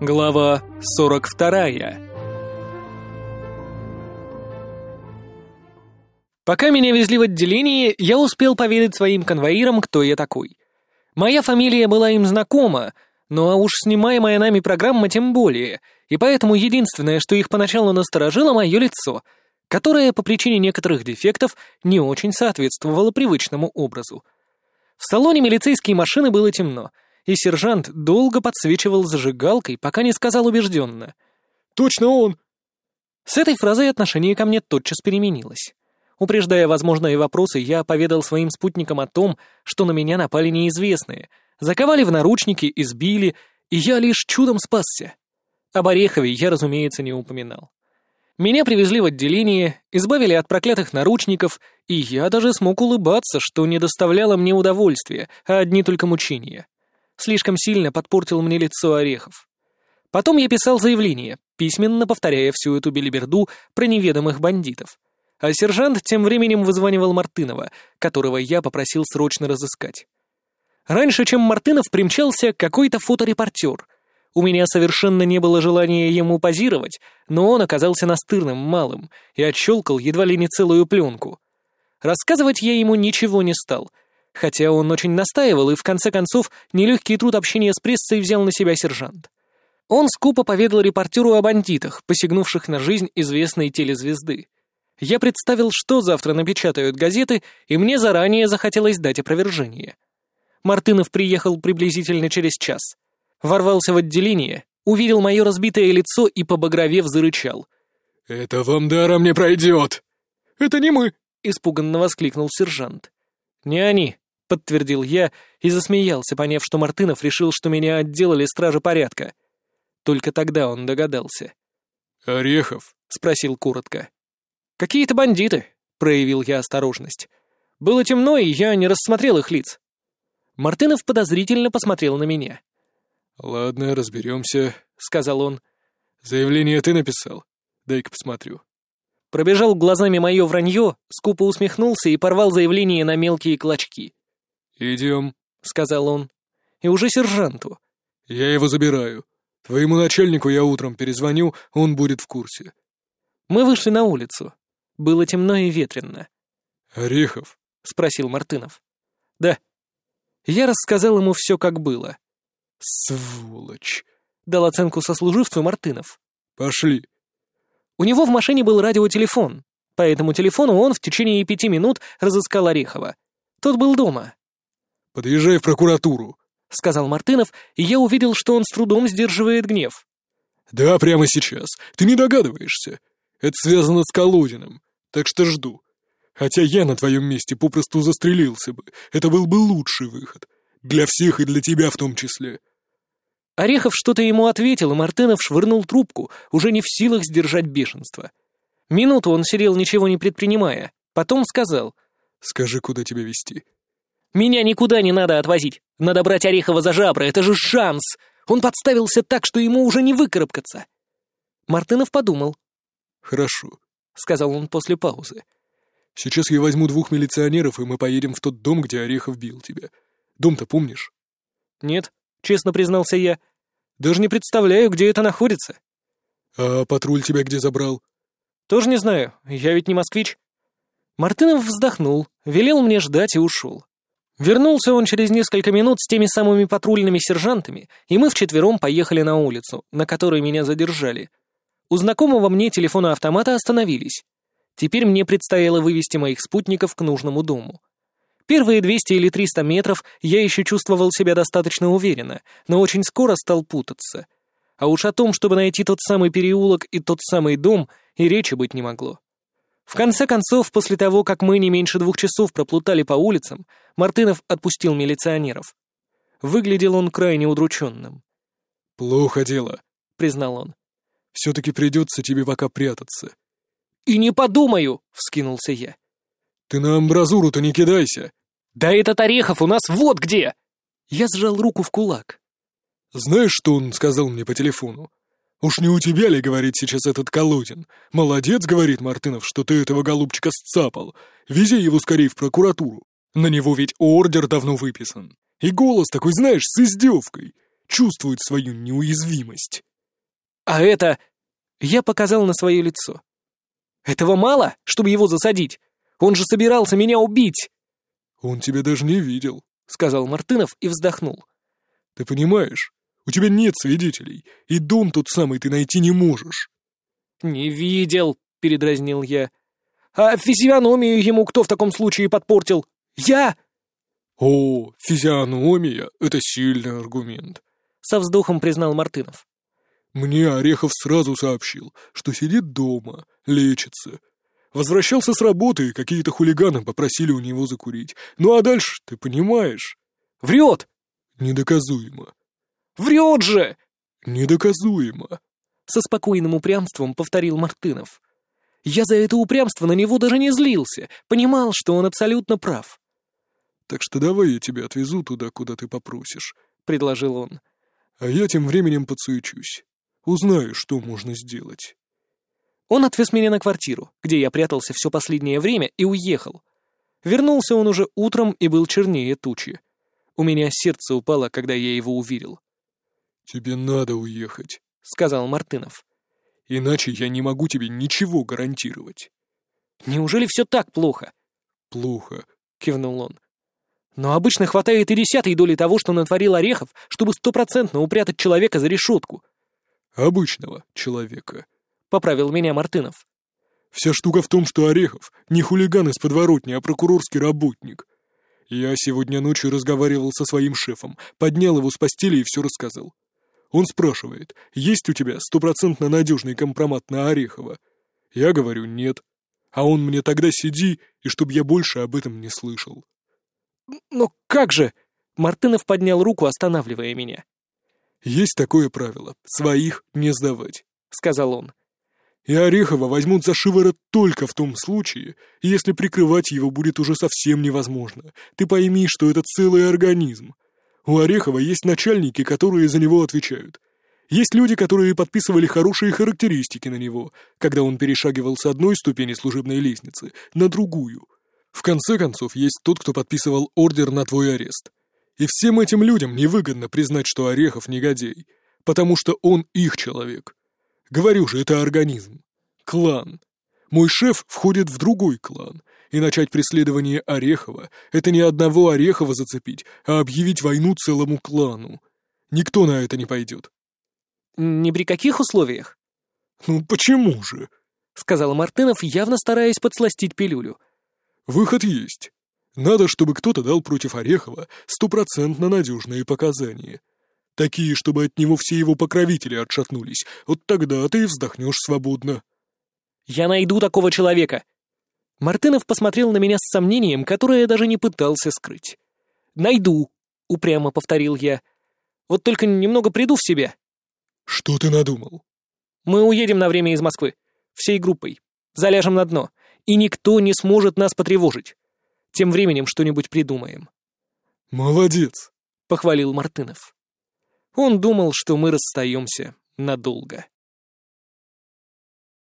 Глава 42 Пока меня везли в отделение, я успел поведать своим конвоирам, кто я такой. Моя фамилия была им знакома, ну а уж снимаемая нами программа тем более, и поэтому единственное, что их поначалу насторожило, мое лицо, которое по причине некоторых дефектов не очень соответствовало привычному образу. В салоне милицейской машины было темно, и сержант долго подсвечивал зажигалкой, пока не сказал убежденно. «Точно он!» С этой фразой отношение ко мне тотчас переменилось. Упреждая возможные вопросы, я поведал своим спутникам о том, что на меня напали неизвестные, заковали в наручники, избили, и я лишь чудом спасся. Об Орехове я, разумеется, не упоминал. Меня привезли в отделение, избавили от проклятых наручников, и я даже смог улыбаться, что не доставляло мне удовольствия, а одни только мучения. Слишком сильно подпортил мне лицо Орехов. Потом я писал заявление, письменно повторяя всю эту белиберду про неведомых бандитов. А сержант тем временем вызванивал Мартынова, которого я попросил срочно разыскать. Раньше, чем Мартынов примчался, какой-то фоторепортер. У меня совершенно не было желания ему позировать, но он оказался настырным, малым, и отщелкал едва ли не целую пленку. Рассказывать я ему ничего не стал, хотя он очень настаивал, и в конце концов нелегкий труд общения с прессой взял на себя сержант. Он скупо поведал репортеру о бандитах, посягнувших на жизнь известной телезвезды. Я представил, что завтра напечатают газеты, и мне заранее захотелось дать опровержение. Мартынов приехал приблизительно через час. Ворвался в отделение, увидел мое разбитое лицо и, побагровев, зарычал. «Это вам даром не пройдет!» «Это не мы!» — испуганно воскликнул сержант. «Не они», — подтвердил я и засмеялся, поняв, что Мартынов решил, что меня отделали стражи порядка. Только тогда он догадался. «Орехов?» — спросил коротко. «Какие-то бандиты», — проявил я осторожность. «Было темно, и я не рассмотрел их лиц». Мартынов подозрительно посмотрел на меня. «Ладно, разберемся», — сказал он. «Заявление ты написал? Дай-ка посмотрю». Пробежал глазами мое вранье, скупо усмехнулся и порвал заявление на мелкие клочки. «Идем», — сказал он. И уже сержанту. «Я его забираю. Твоему начальнику я утром перезвоню, он будет в курсе». Мы вышли на улицу. Было темно и ветрено. «Орехов?» — спросил Мартынов. «Да». Я рассказал ему все, как было. «Сволочь!» — дал оценку сослуживцу Мартынов. «Пошли». У него в машине был радиотелефон. По этому телефону он в течение пяти минут разыскал Орехова. Тот был дома. «Подъезжай в прокуратуру», — сказал Мартынов, и я увидел, что он с трудом сдерживает гнев. «Да, прямо сейчас. Ты не догадываешься. Это связано с Колодиным, так что жду. Хотя я на твоем месте попросту застрелился бы. Это был бы лучший выход. Для всех и для тебя в том числе». Орехов что-то ему ответил, и Мартынов швырнул трубку, уже не в силах сдержать бешенство. Минуту он сидел, ничего не предпринимая. Потом сказал. «Скажи, куда тебя вести. «Меня никуда не надо отвозить. Надо брать Орехова за жабры, это же шанс! Он подставился так, что ему уже не выкарабкаться!» Мартынов подумал. «Хорошо», — сказал он после паузы. «Сейчас я возьму двух милиционеров, и мы поедем в тот дом, где Орехов бил тебя. Дом-то помнишь?» «Нет», — честно признался я. «Даже не представляю, где это находится». «А патруль тебя где забрал?» «Тоже не знаю. Я ведь не москвич». Мартынов вздохнул, велел мне ждать и ушел. Вернулся он через несколько минут с теми самыми патрульными сержантами, и мы вчетвером поехали на улицу, на которой меня задержали — у знакомого мне телефона автомата остановились. Теперь мне предстояло вывести моих спутников к нужному дому. Первые 200 или 300 метров я еще чувствовал себя достаточно уверенно, но очень скоро стал путаться. А уж о том, чтобы найти тот самый переулок и тот самый дом, и речи быть не могло. В конце концов, после того, как мы не меньше двух часов проплутали по улицам, Мартынов отпустил милиционеров. Выглядел он крайне удрученным. «Плохо дело», — признал он. Все-таки придется тебе пока прятаться». «И не подумаю!» — вскинулся я. «Ты на амбразуру-то не кидайся!» «Да этот Орехов у нас вот где!» Я сжал руку в кулак. «Знаешь, что он сказал мне по телефону? Уж не у тебя ли, говорит сейчас этот Колодин? Молодец, говорит Мартынов, что ты этого голубчика сцапал. Вези его скорее в прокуратуру. На него ведь ордер давно выписан. И голос такой, знаешь, с издевкой. Чувствует свою неуязвимость». А это... Я показал на свое лицо. Этого мало, чтобы его засадить? Он же собирался меня убить. Он тебя даже не видел, сказал Мартынов и вздохнул. Ты понимаешь, у тебя нет свидетелей, и дом тот самый ты найти не можешь. Не видел, передразнил я. А физиономию ему кто в таком случае подпортил? Я? О, физиономия — это сильный аргумент, со вздохом признал Мартынов. Мне Орехов сразу сообщил, что сидит дома, лечится. Возвращался с работы, и какие-то хулиганы попросили у него закурить. Ну а дальше, ты понимаешь? Врет! Недоказуемо. Врет же! Недоказуемо. Со спокойным упрямством повторил Мартынов. Я за это упрямство на него даже не злился, понимал, что он абсолютно прав. «Так что давай я тебя отвезу туда, куда ты попросишь», — предложил он. «А я тем временем подсуечусь. Узнаю, что можно сделать». Он отвез меня на квартиру, где я прятался все последнее время, и уехал. Вернулся он уже утром и был чернее тучи. У меня сердце упало, когда я его увидел. «Тебе надо уехать», — сказал Мартынов. «Иначе я не могу тебе ничего гарантировать». «Неужели все так плохо?» «Плохо», — кивнул он. «Но обычно хватает и десятой доли того, что натворил Орехов, чтобы стопроцентно упрятать человека за решетку обычного человека», — поправил меня Мартынов. «Вся штука в том, что Орехов не хулиган из подворотни, а прокурорский работник. Я сегодня ночью разговаривал со своим шефом, поднял его с постели и все рассказал. Он спрашивает, есть у тебя стопроцентно надежный компромат на Орехова? Я говорю, нет. А он мне тогда сиди, и чтоб я больше об этом не слышал. «Но как же?» Мартынов поднял руку, останавливая меня. «Есть такое правило — своих не сдавать», — сказал он. «И Орехова возьмут за шиворот только в том случае, если прикрывать его будет уже совсем невозможно. Ты пойми, что это целый организм. У Орехова есть начальники, которые за него отвечают. Есть люди, которые подписывали хорошие характеристики на него, когда он перешагивал с одной ступени служебной лестницы на другую. В конце концов, есть тот, кто подписывал ордер на твой арест. И всем этим людям невыгодно признать, что Орехов негодяй, потому что он их человек. Говорю же, это организм. Клан. Мой шеф входит в другой клан, и начать преследование Орехова — это не одного Орехова зацепить, а объявить войну целому клану. Никто на это не пойдет. «Ни при каких условиях?» «Ну почему же?» — сказал Мартынов, явно стараясь подсластить пилюлю. «Выход есть. Надо, чтобы кто-то дал против Орехова стопроцентно надежные показания. Такие, чтобы от него все его покровители отшатнулись. Вот тогда ты и вздохнешь свободно. «Я найду такого человека!» Мартынов посмотрел на меня с сомнением, которое я даже не пытался скрыть. «Найду!» — упрямо повторил я. «Вот только немного приду в себя». «Что ты надумал?» «Мы уедем на время из Москвы. Всей группой. Заляжем на дно. И никто не сможет нас потревожить. Тем временем что-нибудь придумаем». «Молодец», — похвалил Мартынов. Он думал, что мы расстаемся надолго.